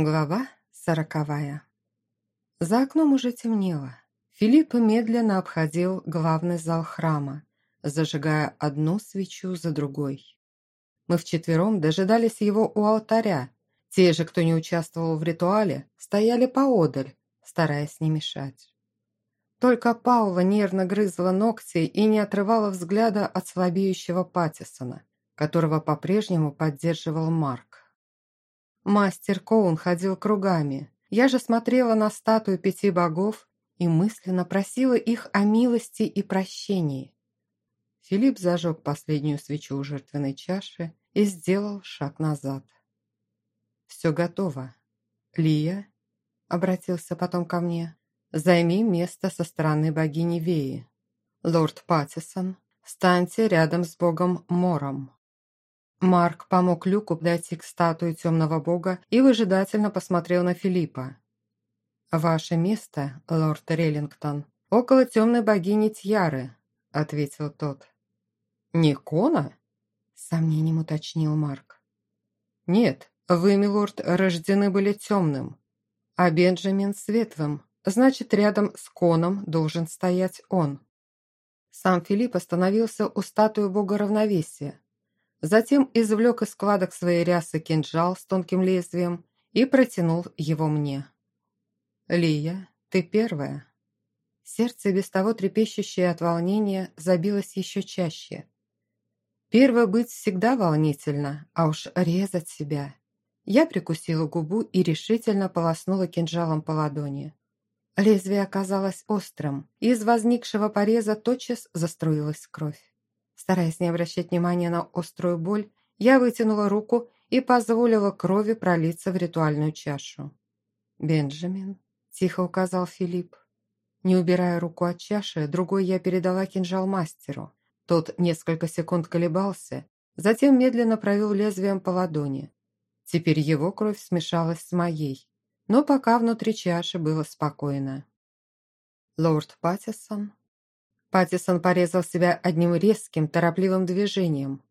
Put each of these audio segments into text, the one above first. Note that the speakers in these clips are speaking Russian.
Глава сороковая. За окном уже темнело. Филипп медленно обходил главный зал храма, зажигая одну свечу за другой. Мы вчетвером дожидались его у алтаря. Те же, кто не участвовал в ритуале, стояли поодаль, стараясь не мешать. Только Паула нервно грызла ногти и не отрывала взгляда от слабеющего Паттисона, которого по-прежнему поддерживал Марк. Мастер Коун ходил кругами. Я же смотрела на статую пяти богов и мысленно просила их о милости и прощении. Филипп зажег последнюю свечу у жертвенной чаши и сделал шаг назад. «Все готово. Лия?» — обратился потом ко мне. «Займи место со стороны богини Веи. Лорд Паттисон, станьте рядом с богом Мором». Марк помог Люку подойти к статуе темного бога и выжидательно посмотрел на Филиппа. «Ваше место, лорд Реллингтон, около темной богини Тьяры», — ответил тот. «Не Кона?» — сомнением уточнил Марк. «Нет, вы, милорд, рождены были темным, а Бенджамин светлым, значит, рядом с Коном должен стоять он». Сам Филипп остановился у статуи бога равновесия, Затем извлек из складок своей рясы кинжал с тонким лезвием и протянул его мне. «Лия, ты первая». Сердце, без того трепещущее от волнения, забилось еще чаще. Первое быть всегда волнительно, а уж резать себя. Я прикусила губу и решительно полоснула кинжалом по ладони. Лезвие оказалось острым, и из возникшего пореза тотчас заструилась кровь. Стараясь не обращать внимания на острую боль, я вытянула руку и позволила крови пролиться в ритуальную чашу. «Бенджамин», – тихо указал Филипп. Не убирая руку от чаши, другой я передала кинжал мастеру. Тот несколько секунд колебался, затем медленно провел лезвием по ладони. Теперь его кровь смешалась с моей, но пока внутри чаши было спокойно. Лорд Паттисон Паттисон порезал себя одним резким, торопливым движением.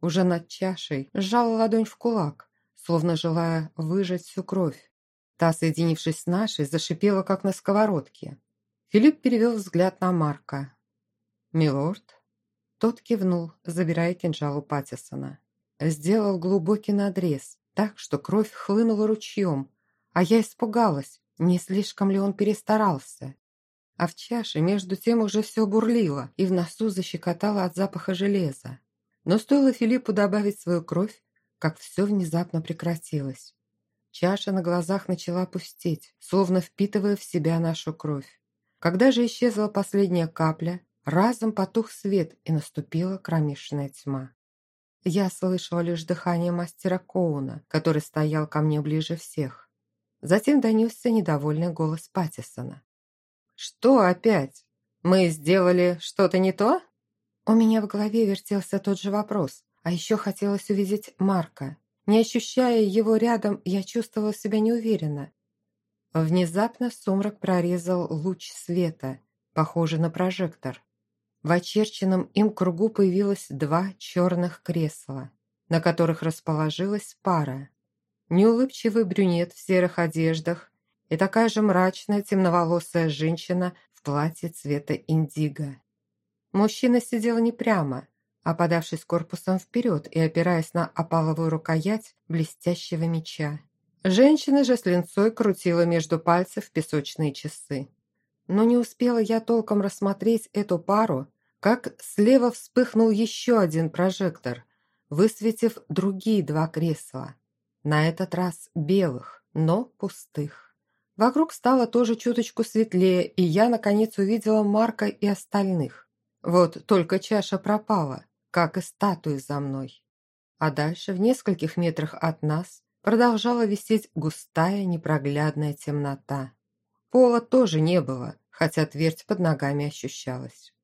Уже над чашей сжал ладонь в кулак, словно желая выжать всю кровь. Та, соединившись с нашей, зашипела, как на сковородке. Филипп перевел взгляд на Марка. «Милорд?» Тот кивнул, забирая кинжал у Паттисона. Сделал глубокий надрез, так, что кровь хлынула ручьем, а я испугалась, не слишком ли он перестарался. А в чаше между тем уже все бурлило и в носу защекотало от запаха железа. Но стоило Филиппу добавить свою кровь, как все внезапно прекратилось. Чаша на глазах начала пустеть, словно впитывая в себя нашу кровь. Когда же исчезла последняя капля, разом потух свет и наступила кромешная тьма. Я слышала лишь дыхание мастера Коуна, который стоял ко мне ближе всех. Затем донесся недовольный голос Паттисона. «Что опять? Мы сделали что-то не то?» У меня в голове вертелся тот же вопрос, а еще хотелось увидеть Марка. Не ощущая его рядом, я чувствовала себя неуверенно. Внезапно сумрак прорезал луч света, похожий на прожектор. В очерченном им кругу появилось два черных кресла, на которых расположилась пара. Неулыбчивый брюнет в серых одеждах и такая же мрачная темноволосая женщина в платье цвета индиго. Мужчина сидел не прямо, а подавшись корпусом вперед и опираясь на опаловую рукоять блестящего меча. Женщина же с линцой крутила между пальцев песочные часы. Но не успела я толком рассмотреть эту пару, как слева вспыхнул еще один прожектор, высветив другие два кресла. На этот раз белых, но пустых. Вокруг стало тоже чуточку светлее, и я, наконец, увидела Марка и остальных. Вот только чаша пропала, как и статуи за мной. А дальше, в нескольких метрах от нас, продолжала висеть густая непроглядная темнота. Пола тоже не было, хотя твердь под ногами ощущалась.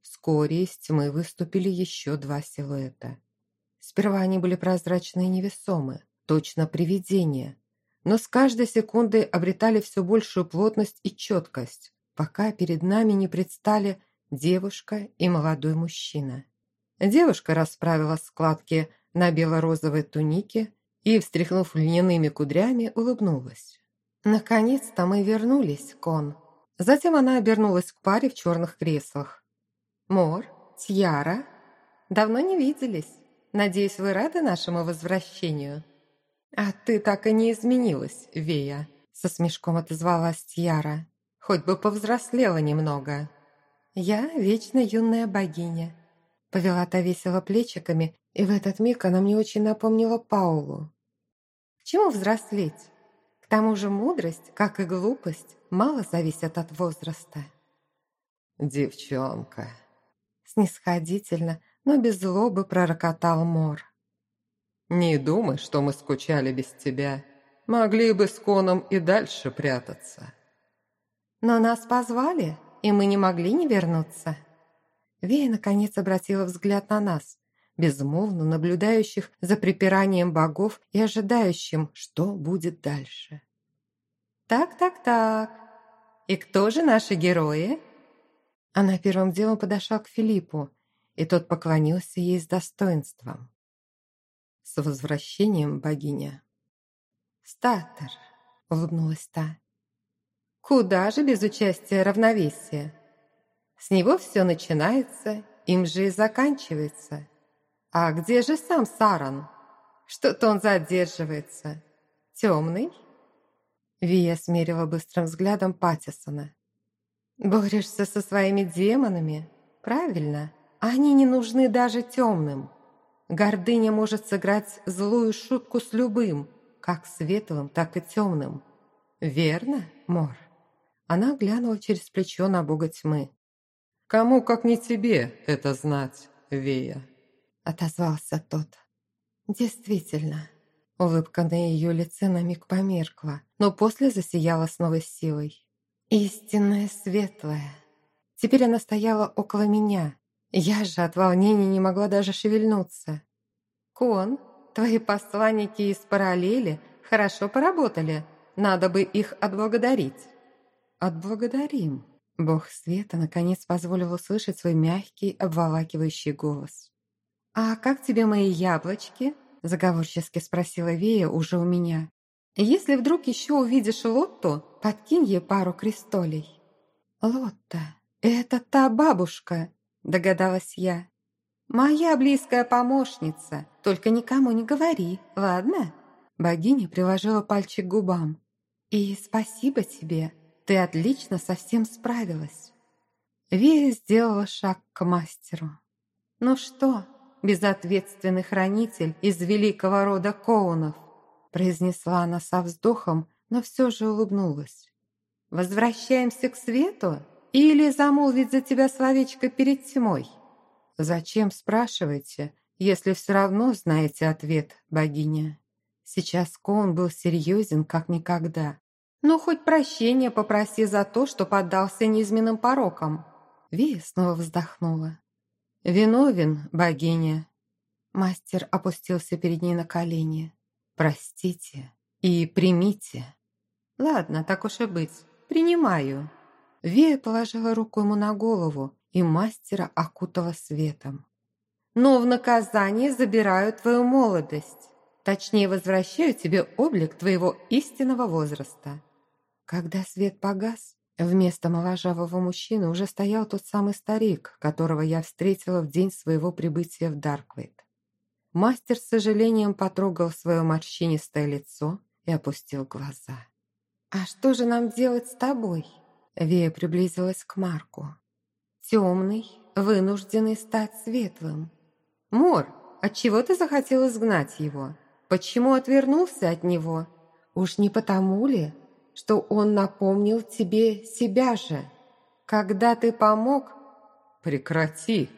Вскоре из тьмы выступили еще два силуэта. Сперва они были прозрачные и невесомые, точно привидения, но с каждой секундой обретали все большую плотность и четкость, пока перед нами не предстали девушка и молодой мужчина. Девушка расправила складки на бело-розовой тунике и, встряхнув льняными кудрями, улыбнулась. «Наконец-то мы вернулись, Кон». Затем она обернулась к паре в черных креслах. «Мор, Тьяра, давно не виделись. Надеюсь, вы рады нашему возвращению?» «А ты так и не изменилась, Вея», — со смешком отозвалась Тьяра. «Хоть бы повзрослела немного». «Я вечно юная богиня», — повела та весело плечиками, и в этот миг она мне очень напомнила Паулу. «К чему взрослеть? К тому же мудрость, как и глупость, мало зависят от возраста». «Девчонка», — снисходительно, но без злобы пророкотал Мор. «Не думай, что мы скучали без тебя. Могли бы с Коном и дальше прятаться». «Но нас позвали, и мы не могли не вернуться». Вея наконец обратила взгляд на нас, безмолвно наблюдающих за припиранием богов и ожидающим, что будет дальше. «Так, так, так. И кто же наши герои?» Она первым делом подошла к Филиппу, и тот поклонился ей с достоинством. «С возвращением, богиня!» «Статор!» — улыбнулась та. «Куда же без участия равновесия? С него все начинается, им же и заканчивается. А где же сам Саран? Что-то он задерживается. Темный?» Вия смерила быстрым взглядом Паттисона. «Борешься со своими демонами? Правильно. Они не нужны даже темным. Гордыня может сыграть злую шутку с любым, как светлым, так и темным. Верно, Мор?» Она глянула через плечо на бога тьмы. «Кому, как не тебе, это знать, Вея?» Отозвался тот. «Действительно». Улыбка на ее лице на миг померкла, но после засияла с новой силой. «Истинная светлая». Теперь она стояла около меня, я же от волнения не могла даже шевельнуться. «Кон, твои посланники из параллели хорошо поработали. Надо бы их отблагодарить». «Отблагодарим». Бог света наконец позволил услышать свой мягкий, обволакивающий голос. «А как тебе мои яблочки?» – заговорчески спросила Вея уже у меня. «Если вдруг еще увидишь Лотту, подкинь ей пару крестолей». «Лотта, это та бабушка, догадалась я. «Моя близкая помощница, только никому не говори, ладно?» Богиня приложила пальчик к губам. «И спасибо тебе, ты отлично со всем справилась». Вея сделала шаг к мастеру. «Ну что, безответственный хранитель из великого рода Коунов?» произнесла она со вздохом, но все же улыбнулась. «Возвращаемся к свету?» Или замолвить за тебя словечко перед тьмой? Зачем спрашиваете, если все равно знаете ответ, богиня? Сейчас Коун был серьезен, как никогда. Ну, хоть прощения попроси за то, что поддался низменным порокам. Вия снова вздохнула. «Виновен, богиня». Мастер опустился перед ней на колени. «Простите и примите». «Ладно, так уж и быть, принимаю». Вея положила руку ему на голову, и мастера окутала светом. «Но в наказание забираю твою молодость. Точнее, возвращаю тебе облик твоего истинного возраста». Когда свет погас, вместо моложавого мужчины уже стоял тот самый старик, которого я встретила в день своего прибытия в Дарквейт. Мастер с сожалением потрогал свое морщинистое лицо и опустил глаза. «А что же нам делать с тобой?» Вея приблизилась к Марку. «Темный, вынужденный стать светлым. Мор, отчего ты захотел изгнать его? Почему отвернулся от него? Уж не потому ли, что он напомнил тебе себя же? Когда ты помог...» «Прекрати!»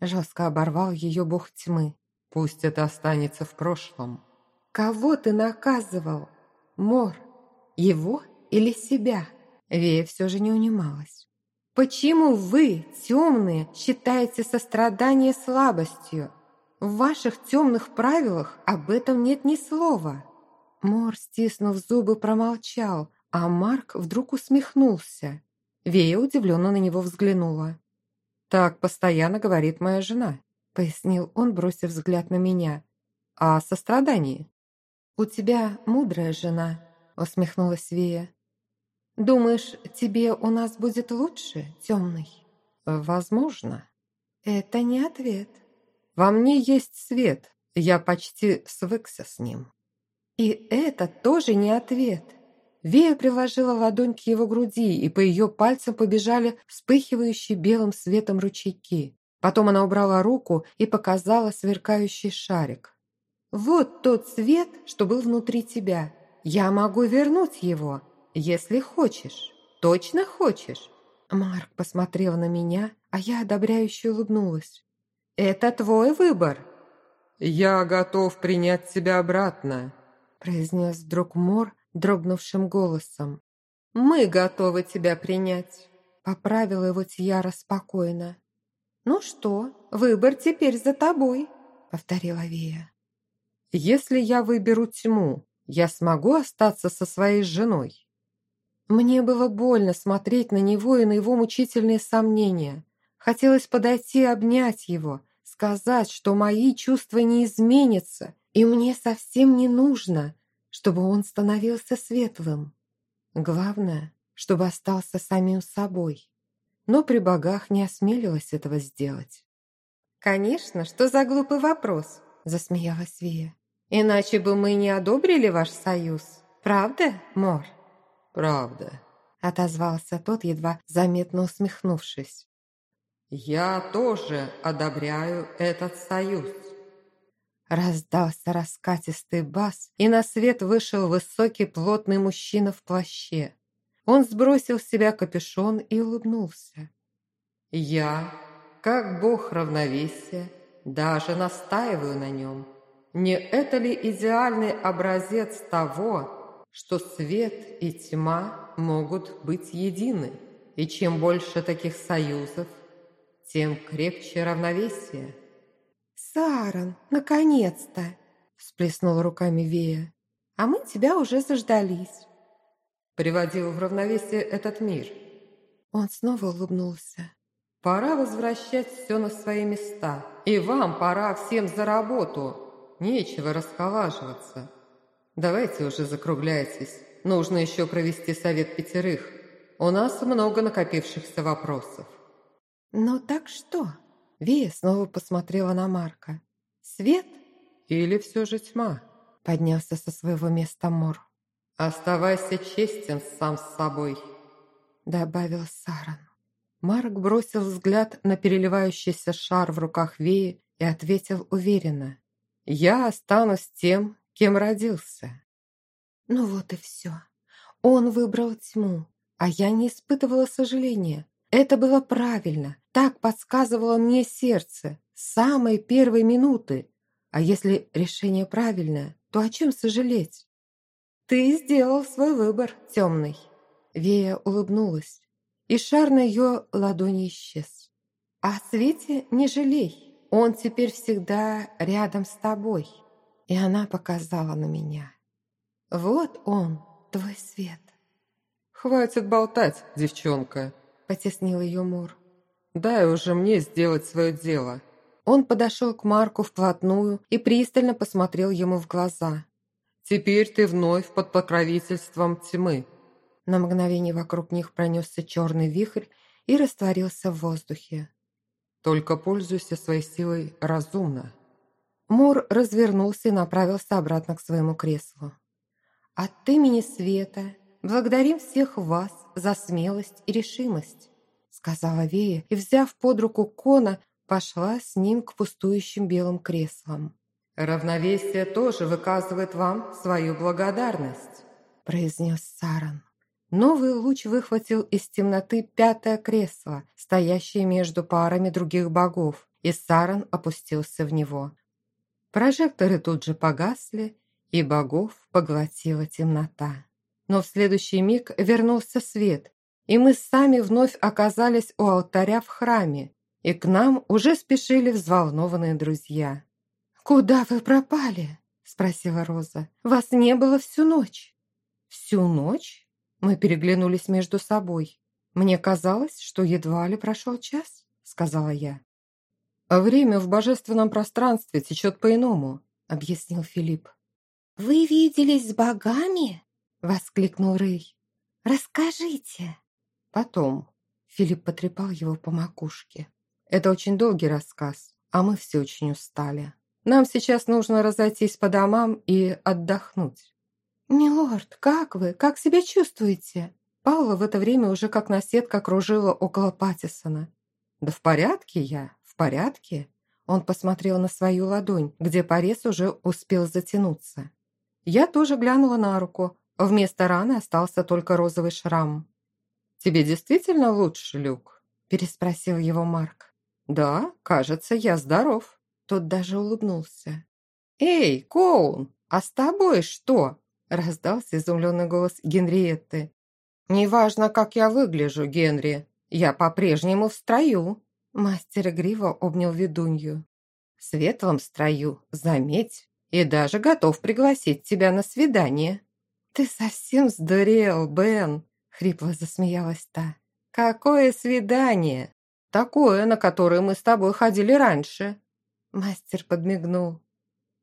Жестко оборвал ее бог тьмы. «Пусть это останется в прошлом». «Кого ты наказывал? Мор, его или себя?» Вея все же не унималась. «Почему вы, темные, считаете сострадание слабостью? В ваших темных правилах об этом нет ни слова». Мор, стиснув зубы, промолчал, а Марк вдруг усмехнулся. Вея удивленно на него взглянула. «Так постоянно говорит моя жена», — пояснил он, бросив взгляд на меня. «О сострадании». «У тебя мудрая жена», — усмехнулась Вия. «Думаешь, тебе у нас будет лучше, темный?» «Возможно». «Это не ответ». «Во мне есть свет, я почти свыкся с ним». «И это тоже не ответ». Вея приложила ладонь к его груди, и по ее пальцам побежали вспыхивающие белым светом ручейки. Потом она убрала руку и показала сверкающий шарик. «Вот тот свет, что был внутри тебя. Я могу вернуть его, если хочешь. Точно хочешь?» Марк посмотрел на меня, а я одобряюще улыбнулась. «Это твой выбор». «Я готов принять тебя обратно», произнес вдруг Мор дрогнувшим голосом. «Мы готовы тебя принять», поправила его Тьяра спокойно. «Ну что, выбор теперь за тобой», повторила Вия. «Если я выберу тьму, я смогу остаться со своей женой?» Мне было больно смотреть на него и на его мучительные сомнения. Хотелось подойти и обнять его, сказать, что мои чувства не изменятся, и мне совсем не нужно, чтобы он становился светлым. Главное, чтобы остался самим собой. Но при богах не осмелилась этого сделать. «Конечно, что за глупый вопрос?» – засмеялась Вия. «Иначе бы мы не одобрили ваш союз. Правда, Мор?» «Правда», – отозвался тот, едва заметно усмехнувшись. «Я тоже одобряю этот союз». Раздался раскатистый бас, и на свет вышел высокий плотный мужчина в плаще. Он сбросил с себя капюшон и улыбнулся. «Я, как бог равновесия, даже настаиваю на нем. Не это ли идеальный образец того, что свет и тьма могут быть едины? И чем больше таких союзов, тем крепче равновесие». «Саран, наконец-то!» – всплеснула руками Вея. «А мы тебя уже заждались». Приводил в равновесие этот мир. Он снова улыбнулся. «Пора возвращать все на свои места. И вам пора всем за работу. Нечего расколаживаться. Давайте уже закругляйтесь. Нужно еще провести совет пятерых. У нас много накопившихся вопросов». «Ну так что?» Вия снова посмотрела на Марка. «Свет?» «Или все же тьма?» Поднялся со своего места Мор. «Оставайся честен сам с собой», добавил Саран. Марк бросил взгляд на переливающийся шар в руках Веи и ответил уверенно. «Я останусь тем, кем родился». Ну вот и все. Он выбрал тьму, а я не испытывала сожаления. Это было правильно, так подсказывало мне сердце с самой первой минуты. А если решение правильное, то о чем сожалеть? Ты сделал свой выбор, темный. Вея улыбнулась, и шар на ее ладони исчез. О свете не жалей, он теперь всегда рядом с тобой. И она показала на меня. Вот он, твой свет. «Хватит болтать, девчонка», потеснил ее Мур. «Дай уже мне сделать свое дело». Он подошел к Марку вплотную и пристально посмотрел ему в глаза. «Теперь ты вновь под покровительством тьмы». На мгновение вокруг них пронесся черный вихрь и растворился в воздухе. «Только пользуйся своей силой разумно». Мур развернулся и направился обратно к своему креслу. «От имени Света благодарим всех вас за смелость и решимость», сказала Вея и, взяв под руку Кона, пошла с ним к пустующим белым креслам. «Равновесие тоже выказывает вам свою благодарность», произнес Саран. Новый луч выхватил из темноты пятое кресло, стоящее между парами других богов, и Саран опустился в него. Прожекторы тут же погасли, и богов поглотила темнота. Но в следующий миг вернулся свет, и мы сами вновь оказались у алтаря в храме, и к нам уже спешили взволнованные друзья. «Куда вы пропали?» – спросила Роза. «Вас не было всю ночь». «Всю ночь?» Мы переглянулись между собой. «Мне казалось, что едва ли прошел час», – сказала я. «Время в божественном пространстве течет по-иному», – объяснил Филипп. «Вы виделись с богами?» — воскликнул Рэй. «Расскажите». «Потом». Филипп потрепал его по макушке. «Это очень долгий рассказ, а мы все очень устали. Нам сейчас нужно разойтись по домам и отдохнуть». «Милорд, как вы? Как себя чувствуете?» Паула в это время уже как наседка кружила около Паттисона. «Да в порядке я, порядке». Он посмотрел на свою ладонь, где порез уже успел затянуться. Я тоже глянула на руку. Вместо раны остался только розовый шрам. «Тебе действительно лучше, Люк?» – переспросил его Марк. «Да, кажется, я здоров». Тот даже улыбнулся. «Эй, Коун, а с тобой что?» – раздался изумленный голос Генриетты. «Неважно, как я выгляжу, Генри, я по-прежнему в строю». Мастер игриво обнял ведунью. «В светлом строю, заметь, и даже готов пригласить тебя на свидание». «Ты совсем сдурел, Бен!» — хрипло засмеялась та. «Какое свидание? Такое, на которое мы с тобой ходили раньше». Мастер подмигнул.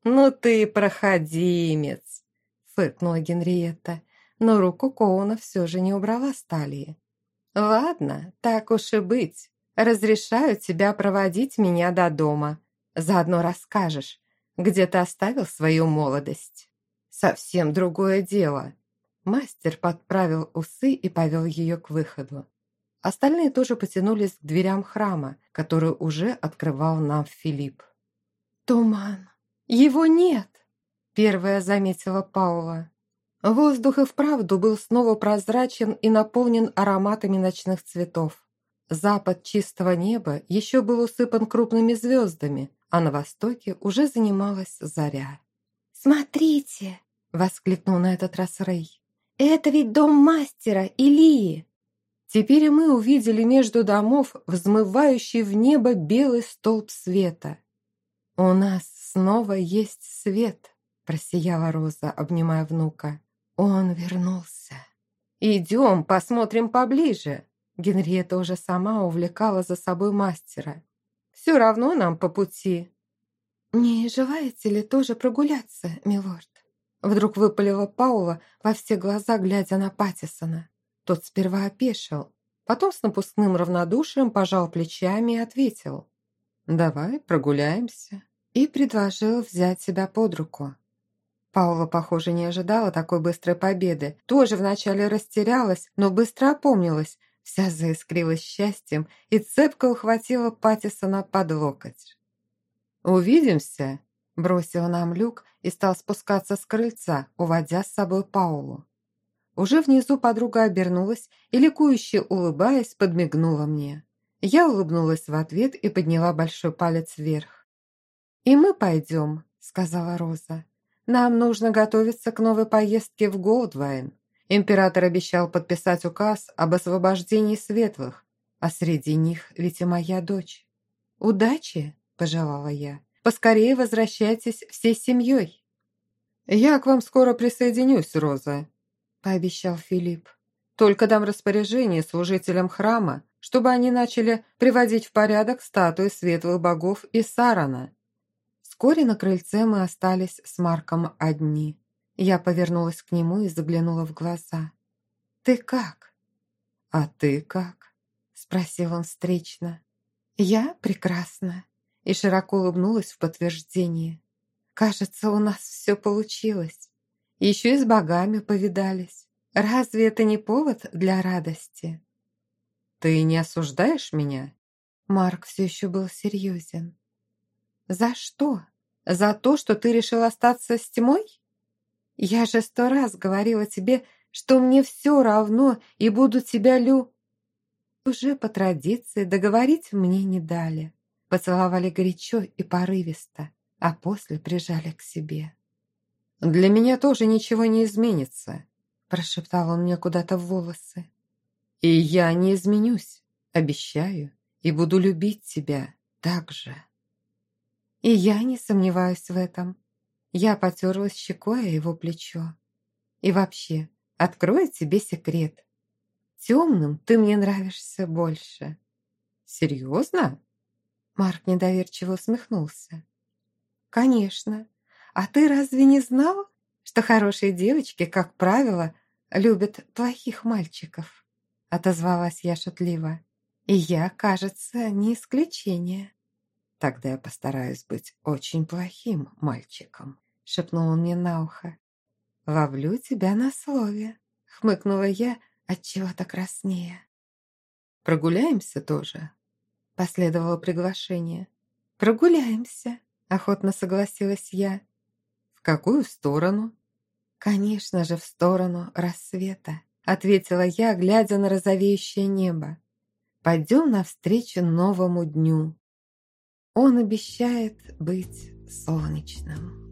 «Ну ты проходимец!» — фыркнула Генриетта но руку Коуна все же не убрала с талии. «Ладно, так уж и быть. Разрешаю тебя проводить меня до дома. Заодно расскажешь, где ты оставил свою молодость». «Совсем другое дело». Мастер подправил усы и повел ее к выходу. Остальные тоже потянулись к дверям храма, который уже открывал нам Филипп. «Туман! Его нет!» Первая заметила Паула. Воздух и вправду был снова прозрачен и наполнен ароматами ночных цветов. Запад чистого неба еще был усыпан крупными звездами, а на востоке уже занималась заря. «Смотрите!» — воскликнул на этот раз Рэй. «Это ведь дом мастера Илии!» Теперь мы увидели между домов взмывающий в небо белый столб света. «У нас снова есть свет!» – просияла Роза, обнимая внука. Он вернулся. «Идем, посмотрим поближе». Генриетта уже сама увлекала за собой мастера. «Все равно нам по пути». «Не желаете ли тоже прогуляться, милорд?» Вдруг выпалила Паула во все глаза, глядя на Паттисона. Тот сперва опешил, потом с напускным равнодушием пожал плечами и ответил. «Давай прогуляемся». И предложил взять себя под руку. Паула, похоже, не ожидала такой быстрой победы. Тоже вначале растерялась, но быстро опомнилась. Вся заискрилась счастьем и цепко ухватила Паттисона под локоть. «Увидимся!» – бросил нам Люк и стал спускаться с крыльца, уводя с собой Паулу. Уже внизу подруга обернулась и, ликующе улыбаясь, подмигнула мне. Я улыбнулась в ответ и подняла большой палец вверх. «И мы пойдем», – сказала Роза. Нам нужно готовиться к новой поездке в Голдвайн. Император обещал подписать указ об освобождении светлых, а среди них ведь и моя дочь. «Удачи!» – пожелала я. «Поскорее возвращайтесь всей семьей!» «Я к вам скоро присоединюсь, Роза», – пообещал Филипп. «Только дам распоряжение служителям храма, чтобы они начали приводить в порядок статуи светлых богов и Сарана. Вскоре на крыльце мы остались с Марком одни. Я повернулась к нему и заглянула в глаза. «Ты как?» «А ты как?» – спросил он встречно. «Я прекрасна» и широко улыбнулась в подтверждение. «Кажется, у нас все получилось. Еще и с богами повидались. Разве это не повод для радости?» «Ты не осуждаешь меня?» Марк все еще был серьезен. «За что? За то, что ты решил остаться с тьмой? Я же сто раз говорила тебе, что мне все равно и буду тебя лю...» Уже по традиции договорить мне не дали. Поцеловали горячо и порывисто, а после прижали к себе. «Для меня тоже ничего не изменится», – прошептал он мне куда-то в волосы. «И я не изменюсь, обещаю, и буду любить тебя так же». И я не сомневаюсь в этом. Я потерлась щекой о его плечо. И вообще, открою тебе секрет. Темным ты мне нравишься больше. Серьезно? Марк недоверчиво усмехнулся. Конечно. А ты разве не знал, что хорошие девочки, как правило, любят плохих мальчиков», отозвалась я шутливо. «И я, кажется, не исключение». «Тогда я постараюсь быть очень плохим мальчиком», шепнул он мне на ухо. «Ловлю тебя на слове», хмыкнула я, отчего-то краснее. «Прогуляемся тоже?» Последовало приглашение. «Прогуляемся», охотно согласилась я. «В какую сторону?» «Конечно же, в сторону рассвета», ответила я, глядя на розовеющее небо. «Пойдем навстречу новому дню. Он обещает быть солнечным».